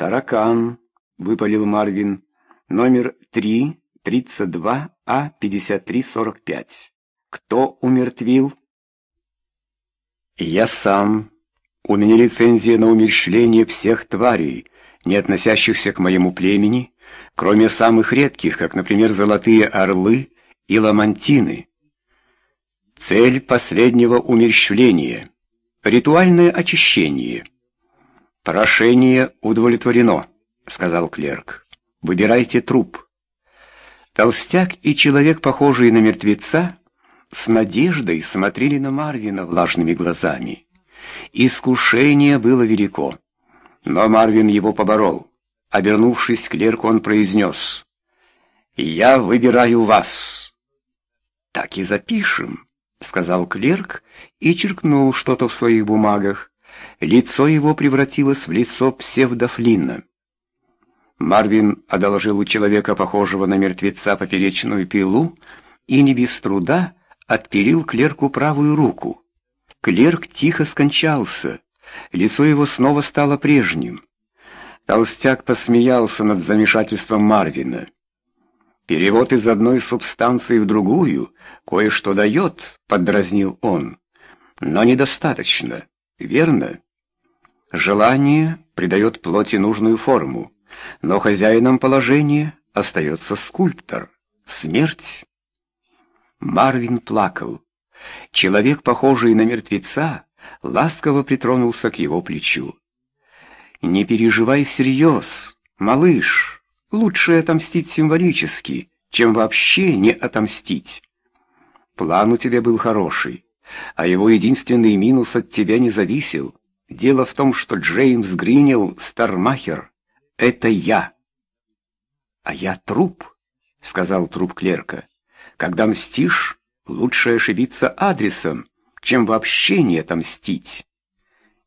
«Таракан», — выпалил Марвин, — «номер 3, 32, А, 5345. Кто умертвил?» «Я сам. У меня лицензия на умерщвление всех тварей, не относящихся к моему племени, кроме самых редких, как, например, золотые орлы и ламантины. Цель последнего умерщвления — ритуальное очищение». «Прошение удовлетворено», — сказал клерк. «Выбирайте труп». Толстяк и человек, похожий на мертвеца, с надеждой смотрели на Марвина влажными глазами. Искушение было велико, но Марвин его поборол. Обернувшись к клерку, он произнес «Я выбираю вас». «Так и запишем», — сказал клерк и черкнул что-то в своих бумагах. Лицо его превратилось в лицо псевдофлинна. Марвин одолжил у человека, похожего на мертвеца, поперечную пилу и не без труда отпилил клерку правую руку. Клерк тихо скончался, лицо его снова стало прежним. Толстяк посмеялся над замешательством Марвина. «Перевод из одной субстанции в другую кое-что дает», — поддразнил он, — «но недостаточно, верно?» Желание придает плоти нужную форму, но хозяином положения остается скульптор. Смерть. Марвин плакал. Человек, похожий на мертвеца, ласково притронулся к его плечу. «Не переживай всерьез, малыш. Лучше отомстить символически, чем вообще не отомстить. План у тебя был хороший, а его единственный минус от тебя не зависел. Дело в том, что Джеймс Гринел Стармахер — это я. А я труп, — сказал труп клерка. Когда мстишь, лучше ошибиться адресом, чем вообще не отомстить.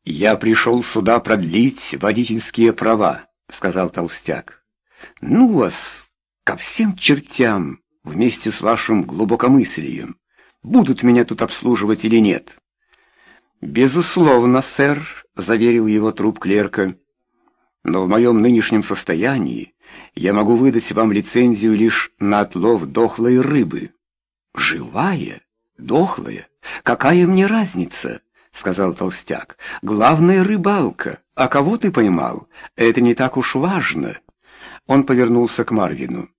Я пришел сюда продлить водительские права, — сказал толстяк. Ну вас ко всем чертям вместе с вашим глубокомыслием. Будут меня тут обслуживать или нет? «Безусловно, сэр», — заверил его труп клерка. «Но в моем нынешнем состоянии я могу выдать вам лицензию лишь на отлов дохлой рыбы». «Живая? Дохлая? Какая мне разница?» — сказал толстяк. «Главное — рыбалка. А кого ты поймал? Это не так уж важно». Он повернулся к Марвину,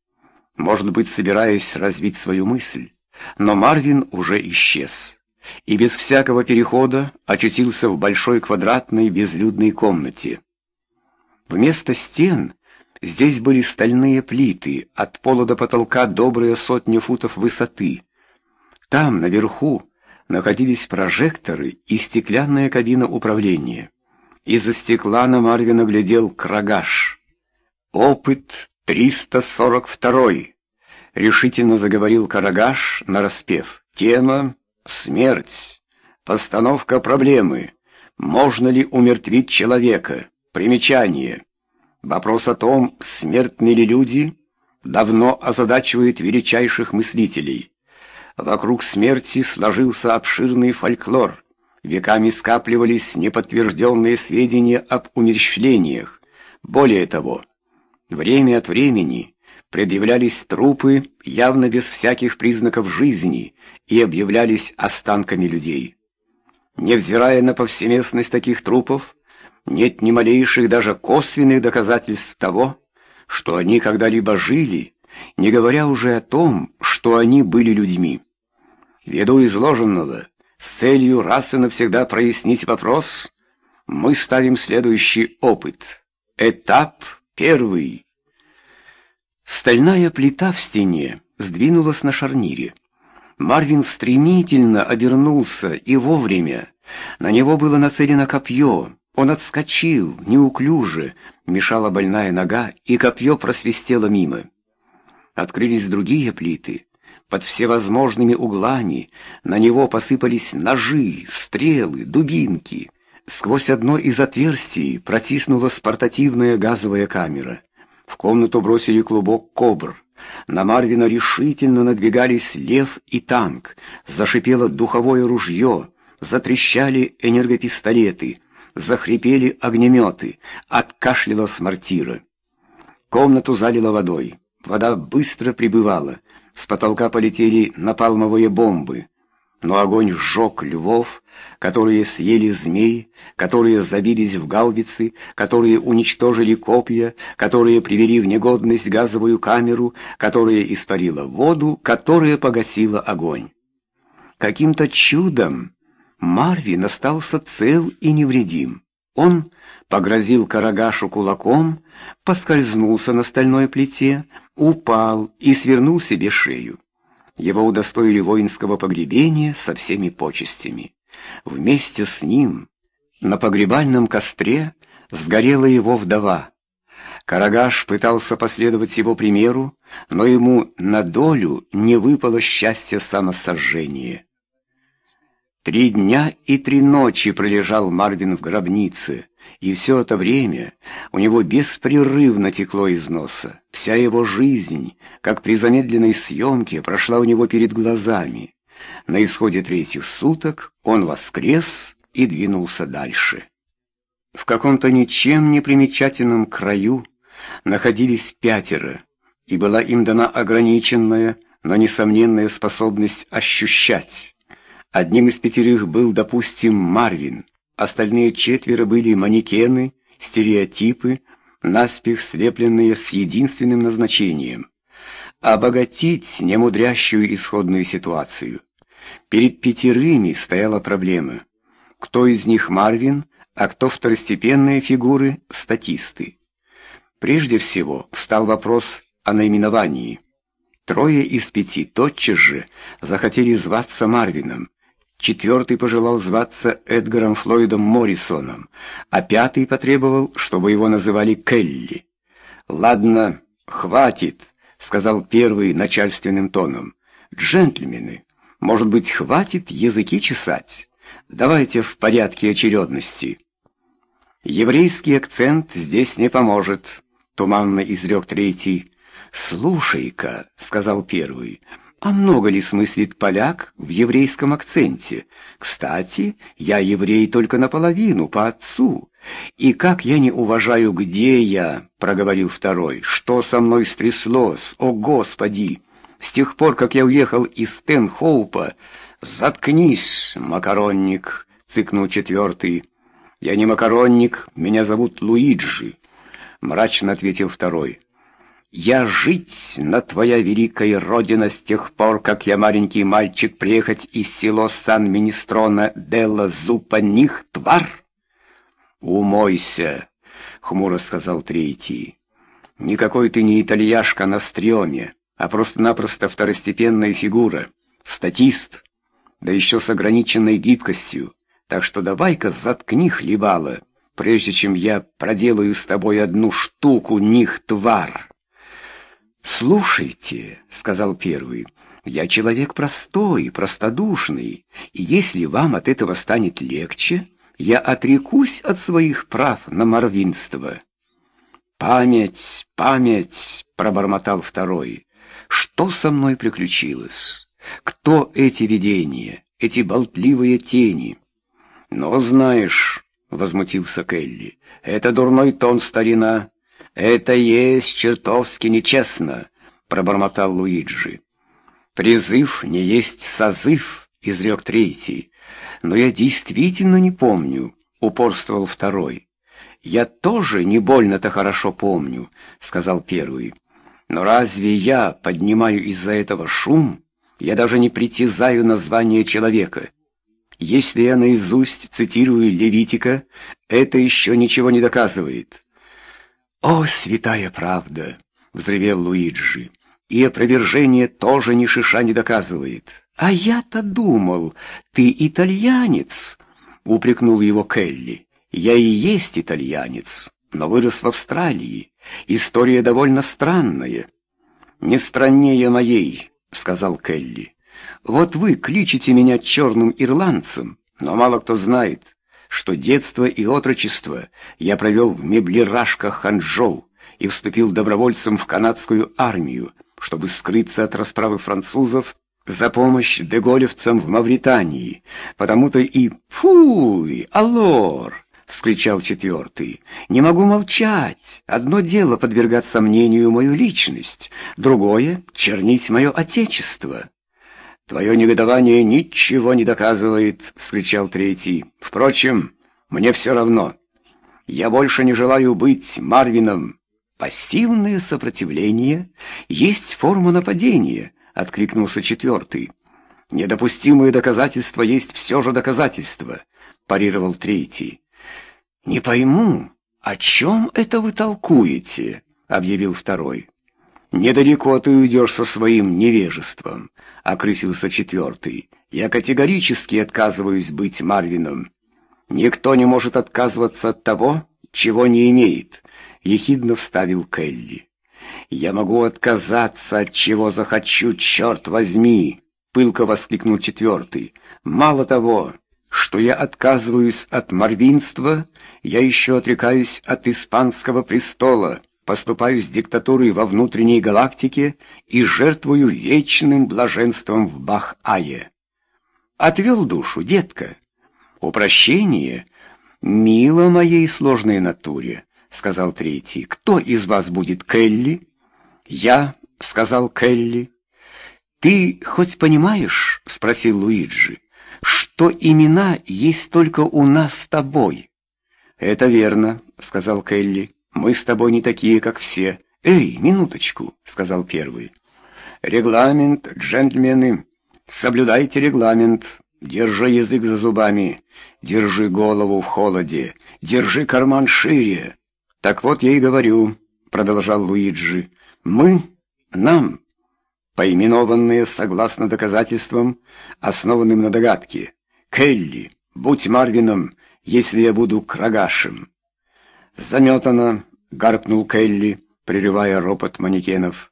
может быть, собираясь развить свою мысль. Но Марвин уже исчез и без всякого перехода очутился в большой квадратной безлюдной комнате. Вместо стен здесь были стальные плиты, от пола до потолка добрые сотни футов высоты. Там, наверху, находились прожекторы и стеклянная кабина управления. Из-за стекла на Марвина глядел крагаш. «Опыт 342 — решительно заговорил Карагаш, нараспев. «Тема Смерть. Постановка проблемы. Можно ли умертвить человека? Примечание. Вопрос о том, смертны ли люди, давно озадачивает величайших мыслителей. Вокруг смерти сложился обширный фольклор. Веками скапливались неподтвержденные сведения об умерщвлениях. Более того, время от времени предъявлялись трупы, явно без всяких признаков жизни, и объявлялись останками людей. Невзирая на повсеместность таких трупов, нет ни малейших даже косвенных доказательств того, что они когда-либо жили, не говоря уже о том, что они были людьми. Ввиду изложенного, с целью раз и навсегда прояснить вопрос, мы ставим следующий опыт. Этап первый. Стальная плита в стене сдвинулась на шарнире. Марвин стремительно обернулся и вовремя. На него было нацелено копье. Он отскочил, неуклюже, мешала больная нога, и копье просвистело мимо. Открылись другие плиты. Под всевозможными углами на него посыпались ножи, стрелы, дубинки. Сквозь одно из отверстий протиснулась портативная газовая камера — в комнату бросили клубок кобр. На Марвина решительно надвигались лев и танк. Зашипело духовое ружье, затрещали энергопистолеты. захрипели огнеметы, откашлялась мортира. Комнату залило водой. Вода быстро прибывала. С потолка полетели напалмовые бомбы. Но огонь сжег львов, которые съели змей, которые забились в гаубицы, которые уничтожили копья, которые привели в негодность газовую камеру, которая испарила воду, которая погасила огонь. Каким-то чудом Марвин остался цел и невредим. Он погрозил Карагашу кулаком, поскользнулся на стальной плите, упал и свернул себе шею. Его удостоили воинского погребения со всеми почестями. Вместе с ним на погребальном костре сгорела его вдова. Карагаш пытался последовать его примеру, но ему на долю не выпало счастье самосожжения. Три дня и три ночи пролежал Марвин в гробнице, и все это время у него беспрерывно текло из носа. Вся его жизнь, как при замедленной съемке, прошла у него перед глазами. На исходе третьих суток он воскрес и двинулся дальше. В каком-то ничем не примечательном краю находились пятеро, и была им дана ограниченная, но несомненная способность ощущать. Одним из пятерых был, допустим, Марвин. Остальные четверо были манекены, стереотипы, наспех слепленные с единственным назначением — обогатить немудрящую исходную ситуацию. Перед пятерыми стояла проблема. Кто из них Марвин, а кто второстепенные фигуры — статисты? Прежде всего встал вопрос о наименовании. Трое из пяти тотчас же захотели зваться Марвином, Четвертый пожелал зваться Эдгаром Флойдом Моррисоном, а пятый потребовал, чтобы его называли Келли. «Ладно, хватит», — сказал первый начальственным тоном. «Джентльмены, может быть, хватит языки чесать? Давайте в порядке очередности». «Еврейский акцент здесь не поможет», — туманно изрек третий. «Слушай-ка», — сказал первый, — а много ли смыслит поляк в еврейском акценте? Кстати, я еврей только наполовину, по отцу. И как я не уважаю, где я, проговорил второй. Что со мной стряслось? О, Господи! С тех пор, как я уехал из Стэнхоупа, заткнись, макаронник, цыкнул четвертый. Я не макаронник, меня зовут Луиджи, мрачно ответил второй. Я жить на твоя великая родина с тех пор, как я маленький мальчик приехать из село Сан-Министрона Делла Зупа них твар? Умойся, хмуро сказал третий. Никакой ты не итальяшка на стреме, а просто-напросто второстепенная фигура, статист, да еще с ограниченной гибкостью. Так что давай-ка заткни хлебало, прежде чем я проделаю с тобой одну штуку, них твар. «Слушайте», — сказал первый, — «я человек простой, простодушный, и если вам от этого станет легче, я отрекусь от своих прав на морвинство». «Память, память», — пробормотал второй, — «что со мной приключилось? Кто эти видения, эти болтливые тени?» «Но знаешь», — возмутился Келли, — «это дурной тон, старина». «Это есть чертовски нечестно», — пробормотал Луиджи. «Призыв не есть созыв», — изрек третий. «Но я действительно не помню», — упорствовал второй. «Я тоже не больно-то хорошо помню», — сказал первый. «Но разве я поднимаю из-за этого шум? Я даже не притязаю на звание человека». Если я наизусть цитирую Левитика, это еще ничего не доказывает. «О, святая правда!» — взревел Луиджи. «И опровержение тоже ни шиша не доказывает». «А я-то думал, ты итальянец!» — упрекнул его Келли. «Я и есть итальянец, но вырос в Австралии. История довольно странная». «Не страннее моей», — сказал Келли. «Вот вы кличете меня черным ирландцем, но мало кто знает, что детство и отрочество я провел в меблирашках Ханчжоу и вступил добровольцем в канадскую армию, чтобы скрыться от расправы французов за помощь деголевцам в Мавритании. Потому-то и «Фуй! Аллор!» — вскричал четвертый. «Не могу молчать. Одно дело подвергать сомнению мою личность, другое — чернить мое отечество». «Твое негодование ничего не доказывает», — вскричал третий. «Впрочем, мне все равно. Я больше не желаю быть Марвином». «Пассивное сопротивление есть форма нападения», — откликнулся четвертый. «Недопустимые доказательства есть все же доказательства», — парировал третий. «Не пойму, о чем это вы толкуете?» — объявил второй. «Недалеко ты уйдешь со своим невежеством», — окрысился четвертый. «Я категорически отказываюсь быть Марвином. Никто не может отказываться от того, чего не имеет», — ехидно вставил Келли. «Я могу отказаться от чего захочу, черт возьми!» — пылко воскликнул четвертый. «Мало того, что я отказываюсь от марвинства, я еще отрекаюсь от испанского престола» поступаю с диктатурой во внутренней галактике и жертвую вечным блаженством в Бах-Ае. Отвел душу, детка. Упрощение мило моей сложной натуре, сказал третий. Кто из вас будет Келли? Я, сказал Келли. Ты хоть понимаешь, спросил Луиджи, что имена есть только у нас с тобой? Это верно, сказал Келли. Мы с тобой не такие, как все. Эй, минуточку, сказал первый. Регламент, джентльмены. Соблюдайте регламент. Держи язык за зубами. Держи голову в холоде. Держи карман шире. Так вот я и говорю, продолжал Луиджи. Мы, нам, поименованные согласно доказательствам, основанным на догадке. Келли, будь Марвином, если я буду Крагашем. «Заметано!» — гаркнул Келли, прерывая ропот манекенов.